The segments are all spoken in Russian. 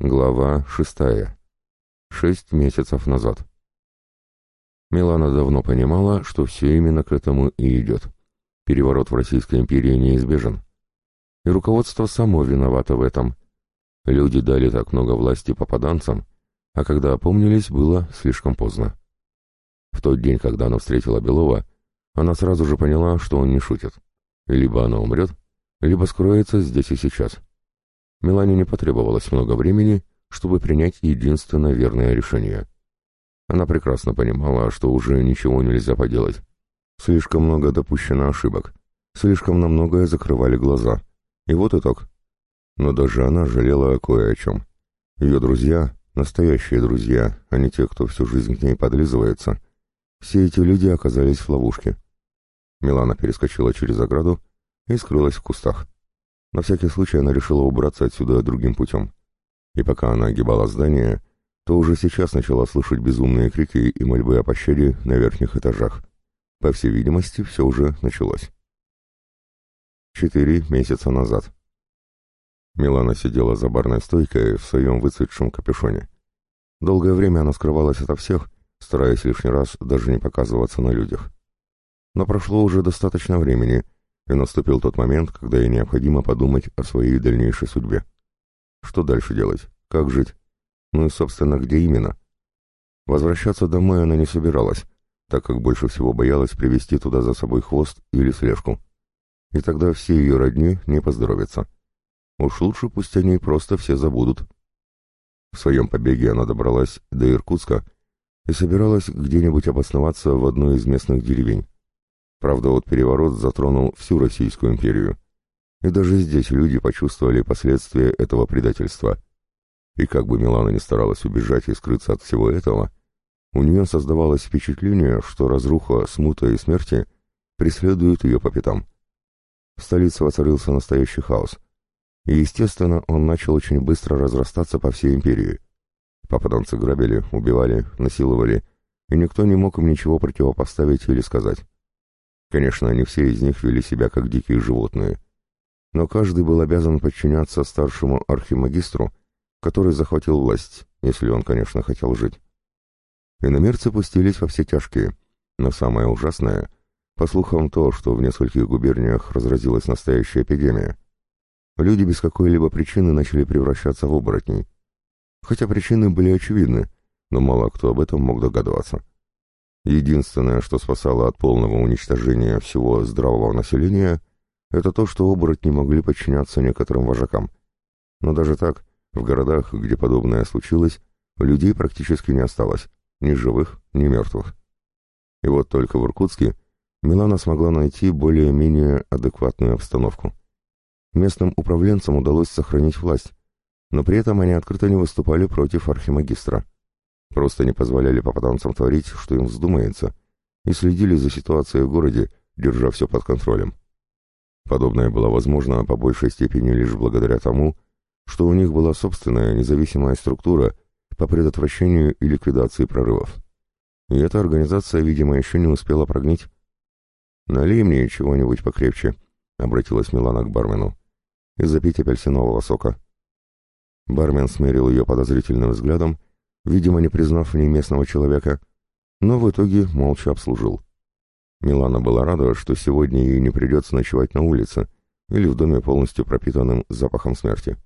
Глава шестая. Шесть месяцев назад. Милана давно понимала, что все именно к этому и идет. Переворот в Российской империи неизбежен. И руководство само виновато в этом. Люди дали так много власти попаданцам, а когда опомнились, было слишком поздно. В тот день, когда она встретила Белова, она сразу же поняла, что он не шутит. Либо она умрет, либо скроется здесь и сейчас. Мелане не потребовалось много времени, чтобы принять единственно верное решение. Она прекрасно понимала, что уже ничего нельзя поделать. Слишком много допущено ошибок, слишком на многое закрывали глаза. И вот итог. Но даже она жалела кое о чем. Ее друзья, настоящие друзья, а не те, кто всю жизнь к ней подлизывается, все эти люди оказались в ловушке. Милана перескочила через ограду и скрылась в кустах. На всякий случай она решила убраться отсюда другим путем. И пока она огибала здание, то уже сейчас начала слышать безумные крики и мольбы о пощаде на верхних этажах. По всей видимости, все уже началось. Четыре месяца назад. Милана сидела за барной стойкой в своем выцветшем капюшоне. Долгое время она скрывалась ото всех, стараясь лишний раз даже не показываться на людях. Но прошло уже достаточно времени, и наступил тот момент, когда ей необходимо подумать о своей дальнейшей судьбе. Что дальше делать? Как жить? Ну и, собственно, где именно? Возвращаться домой она не собиралась, так как больше всего боялась привести туда за собой хвост или слежку. И тогда все ее родни не поздоровятся. Уж лучше пусть они просто все забудут. В своем побеге она добралась до Иркутска и собиралась где-нибудь обосноваться в одной из местных деревень. Правда, вот переворот затронул всю Российскую империю. И даже здесь люди почувствовали последствия этого предательства. И как бы Милана ни старалась убежать и скрыться от всего этого, у нее создавалось впечатление, что разруха, смута и смерти преследуют ее по пятам. В столице воцарился настоящий хаос. И, естественно, он начал очень быстро разрастаться по всей империи. Попаданцы грабили, убивали, насиловали, и никто не мог им ничего противопоставить или сказать. Конечно, не все из них вели себя как дикие животные, но каждый был обязан подчиняться старшему архимагистру, который захватил власть, если он, конечно, хотел жить. Иномерцы пустились во все тяжкие, но самое ужасное, по слухам, то, что в нескольких губерниях разразилась настоящая эпидемия. Люди без какой-либо причины начали превращаться в оборотней. Хотя причины были очевидны, но мало кто об этом мог догадываться. Единственное, что спасало от полного уничтожения всего здравого населения, это то, что оборотни могли подчиняться некоторым вожакам. Но даже так, в городах, где подобное случилось, людей практически не осталось, ни живых, ни мертвых. И вот только в Иркутске Милана смогла найти более-менее адекватную обстановку. Местным управленцам удалось сохранить власть, но при этом они открыто не выступали против архимагистра. Просто не позволяли попаданцам творить, что им вздумается, и следили за ситуацией в городе, держа все под контролем. Подобное было возможно по большей степени лишь благодаря тому, что у них была собственная независимая структура по предотвращению и ликвидации прорывов. И эта организация, видимо, еще не успела прогнить. «Налей мне чего-нибудь покрепче», — обратилась Милана к бармену, — «и запить апельсинового сока». Бармен смерил ее подозрительным взглядом видимо, не признав в ней местного человека, но в итоге молча обслужил. Милана была рада, что сегодня ей не придется ночевать на улице или в доме полностью пропитанным запахом смерти.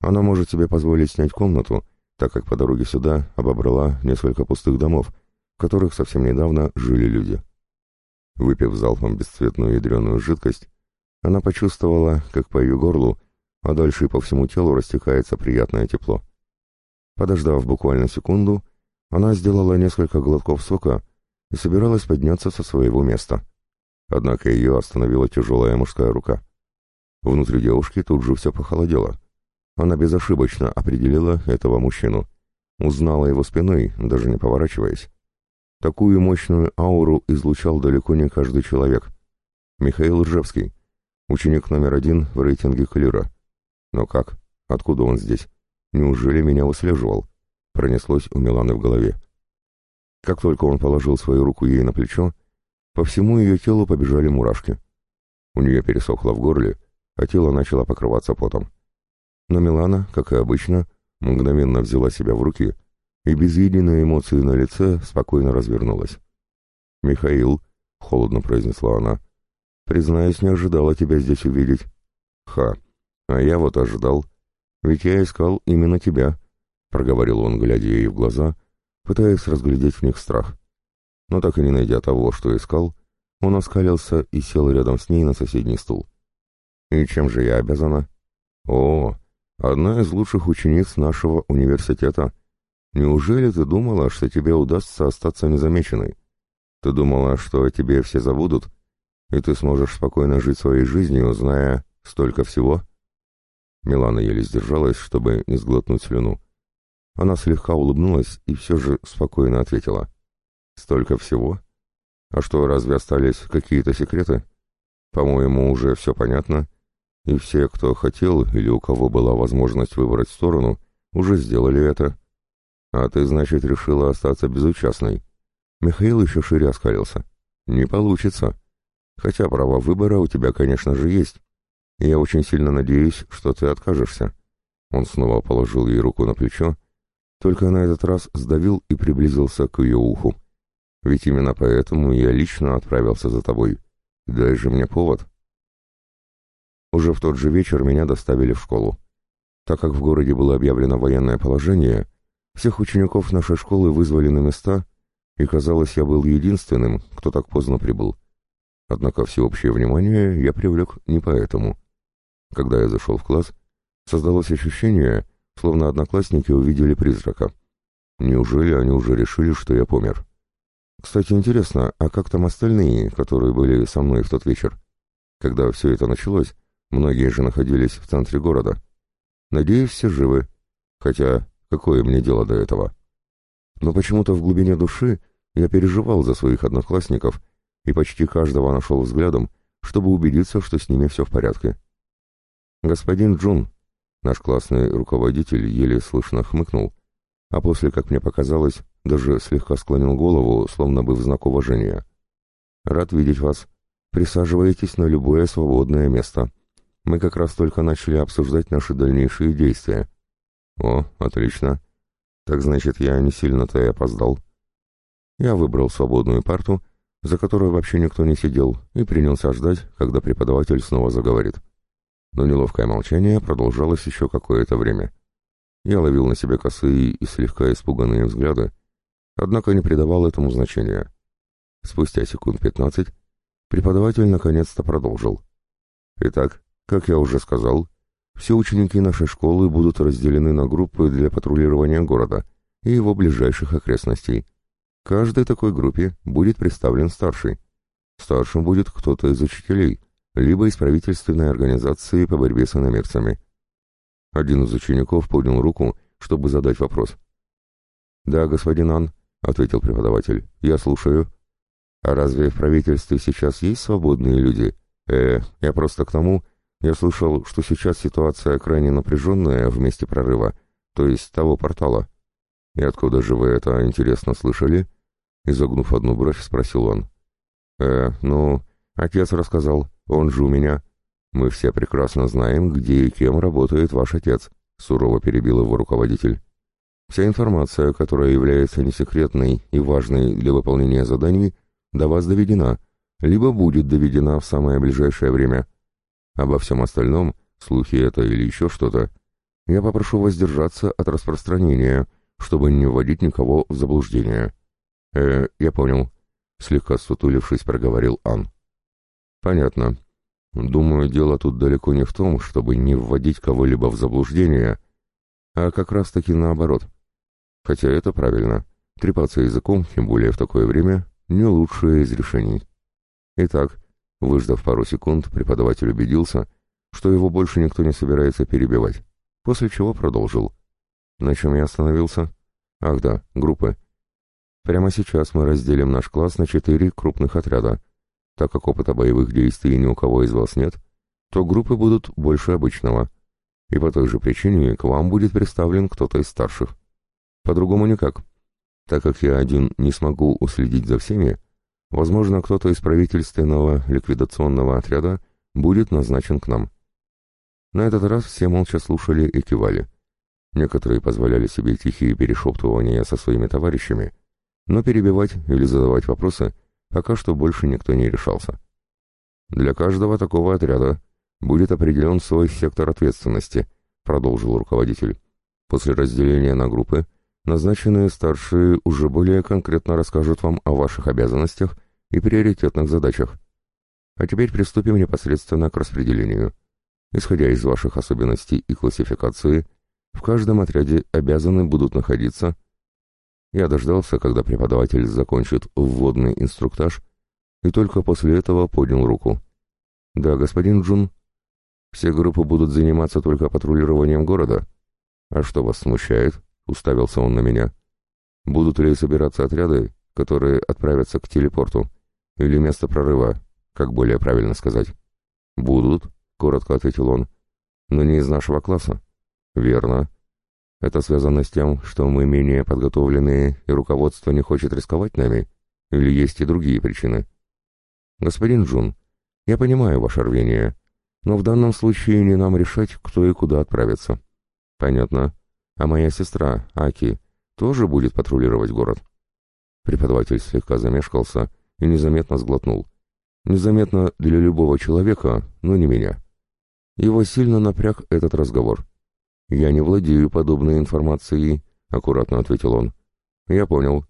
Она может себе позволить снять комнату, так как по дороге сюда обобрала несколько пустых домов, в которых совсем недавно жили люди. Выпив залпом бесцветную ядреную жидкость, она почувствовала, как по ее горлу, а дальше и по всему телу растекается приятное тепло. Подождав буквально секунду, она сделала несколько глотков сока и собиралась подняться со своего места. Однако ее остановила тяжелая мужская рука. Внутри девушки тут же все похолодело. Она безошибочно определила этого мужчину. Узнала его спиной, даже не поворачиваясь. Такую мощную ауру излучал далеко не каждый человек. Михаил Ржевский, ученик номер один в рейтинге Клира. Но как? Откуда он здесь? Неужели меня выслеживал? Пронеслось у Миланы в голове. Как только он положил свою руку ей на плечо, по всему ее телу побежали мурашки. У нее пересохло в горле, а тело начало покрываться потом. Но Милана, как и обычно, мгновенно взяла себя в руки и без единой эмоции на лице спокойно развернулась. «Михаил», — холодно произнесла она, — «признаюсь, не ожидала тебя здесь увидеть». «Ха, а я вот ожидал. Ведь я искал именно тебя», — проговорил он, глядя ей в глаза, пытаясь разглядеть в них страх. Но так и не найдя того, что искал, он оскалился и сел рядом с ней на соседний стул. «И чем же я обязана?» «О, одна из лучших учениц нашего университета. Неужели ты думала, что тебе удастся остаться незамеченной? Ты думала, что о тебе все забудут, и ты сможешь спокойно жить своей жизнью, зная столько всего?» Милана еле сдержалась, чтобы не сглотнуть слюну. Она слегка улыбнулась и все же спокойно ответила. «Столько всего? А что, разве остались какие-то секреты? По-моему, уже все понятно, и все, кто хотел или у кого была возможность выбрать сторону, уже сделали это. А ты, значит, решила остаться безучастной. Михаил еще шире оскалился. Не получится. Хотя право выбора у тебя, конечно же, есть. Я очень сильно надеюсь, что ты откажешься. Он снова положил ей руку на плечо, только на этот раз сдавил и приблизился к ее уху. Ведь именно поэтому я лично отправился за тобой. Дай же мне повод. Уже в тот же вечер меня доставили в школу. Так как в городе было объявлено военное положение, всех учеников нашей школы вызвали на места, и, казалось, я был единственным, кто так поздно прибыл. Однако всеобщее внимание я привлек не поэтому. Когда я зашел в класс, создалось ощущение, словно одноклассники увидели призрака. Неужели они уже решили, что я помер? Кстати, интересно, а как там остальные, которые были со мной в тот вечер? Когда все это началось, Многие же находились в центре города. Надеюсь, все живы. Хотя, какое мне дело до этого? Но почему-то в глубине души я переживал за своих одноклассников и почти каждого нашел взглядом, чтобы убедиться, что с ними все в порядке. Господин Джун, наш классный руководитель, еле слышно хмыкнул, а после, как мне показалось, даже слегка склонил голову, словно бы в знак уважения. «Рад видеть вас. Присаживайтесь на любое свободное место». Мы как раз только начали обсуждать наши дальнейшие действия. О, отлично. Так значит, я не сильно-то и опоздал. Я выбрал свободную парту, за которой вообще никто не сидел, и принялся ждать, когда преподаватель снова заговорит. Но неловкое молчание продолжалось еще какое-то время. Я ловил на себе косые и слегка испуганные взгляды, однако не придавал этому значения. Спустя секунд пятнадцать преподаватель наконец-то продолжил. «Итак, как я уже сказал, все ученики нашей школы будут разделены на группы для патрулирования города и его ближайших окрестностей. Каждой такой группе будет представлен старший. Старшим будет кто-то из учителей, либо из правительственной организации по борьбе с иномерцами. Один из учеников поднял руку, чтобы задать вопрос. «Да, господин Ан», — ответил преподаватель, — «я слушаю». «А разве в правительстве сейчас есть свободные люди?» «Э, я просто к тому, я слышал, что сейчас ситуация крайне напряженная в месте прорыва, то есть того портала. И откуда же вы это, интересно, слышали? Изогнув одну бровь, спросил он. Э, ну, отец рассказал, он же у меня. Мы все прекрасно знаем, где и кем работает ваш отец, сурово перебил его руководитель. Вся информация, которая является несекретной и важной для выполнения заданий, до вас доведена, либо будет доведена в самое ближайшее время. Обо всем остальном, слухи это или еще что-то, я попрошу воздержаться от распространения, чтобы не вводить никого в заблуждение. Э, я понял, слегка сутулившись, проговорил Ан. Понятно. Думаю, дело тут далеко не в том, чтобы не вводить кого-либо в заблуждение, а как раз-таки наоборот. Хотя это правильно. Трепаться языком, тем более в такое время, не лучшее из решений. Итак, Выждав пару секунд, преподаватель убедился, что его больше никто не собирается перебивать, после чего продолжил. На чем я остановился? Ах да, группы. Прямо сейчас мы разделим наш класс на четыре крупных отряда. Так как опыта боевых действий ни у кого из вас нет, то группы будут больше обычного. И по той же причине к вам будет представлен кто-то из старших. По-другому никак. Так как я один не смогу уследить за всеми, Возможно, кто-то из правительственного ликвидационного отряда будет назначен к нам. На этот раз все молча слушали и кивали. Некоторые позволяли себе тихие перешептывания со своими товарищами, но перебивать или задавать вопросы пока что больше никто не решался. «Для каждого такого отряда будет определен свой сектор ответственности», продолжил руководитель. «После разделения на группы назначенные старшие уже более конкретно расскажут вам о ваших обязанностях и приоритетных задачах. А теперь приступим непосредственно к распределению. Исходя из ваших особенностей и классификации, в каждом отряде обязаны будут находиться... Я дождался, когда преподаватель закончит вводный инструктаж, и только после этого поднял руку. «Да, господин Джун, все группы будут заниматься только патрулированием города. А что вас смущает?» — уставился он на меня. «Будут ли собираться отряды, которые отправятся к телепорту? Или место прорыва, как более правильно сказать?» «Будут», — коротко ответил он. «Но не из нашего класса». «Верно. Это связано с тем, что мы менее подготовленные, и руководство не хочет рисковать нами? Или есть и другие причины?» «Господин Джун, я понимаю ваше рвение, но в данном случае не нам решать, кто и куда отправится». «Понятно. А моя сестра, Аки, тоже будет патрулировать город?» Преподаватель слегка замешкался и незаметно сглотнул. Незаметно для любого человека, но не меня. Его сильно напряг этот разговор. «Я не владею подобной информацией», — аккуратно ответил он. «Я понял.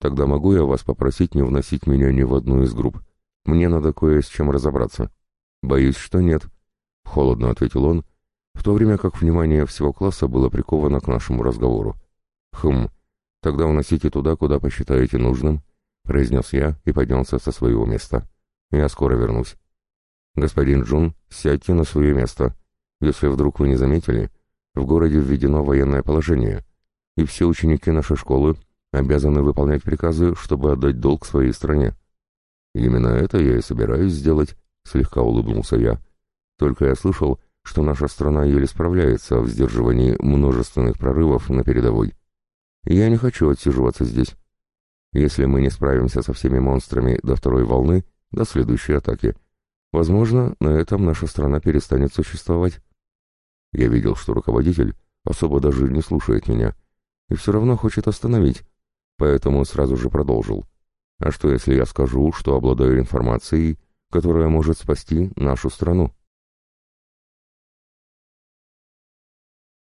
Тогда могу я вас попросить не вносить меня ни в одну из групп. Мне надо кое с чем разобраться». «Боюсь, что нет», — холодно ответил он, в то время как внимание всего класса было приковано к нашему разговору. «Хм, тогда вносите туда, куда посчитаете нужным», — произнес я и поднялся со своего места. «Я скоро вернусь». «Господин Джун, сядьте на свое место. Если вдруг вы не заметили, в городе введено военное положение, и все ученики нашей школы обязаны выполнять приказы, чтобы отдать долг своей стране». «Именно это я и собираюсь сделать», — слегка улыбнулся я. «Только я слышал, что наша страна еле справляется в сдерживании множественных прорывов на передовой. Я не хочу отсиживаться здесь. Если мы не справимся со всеми монстрами до второй волны, до следующей атаки, Возможно, на этом наша страна перестанет существовать. Я видел, что руководитель особо даже не слушает меня и все равно хочет остановить, поэтому сразу же продолжил. А что, если я скажу, что обладаю информацией, которая может спасти нашу страну?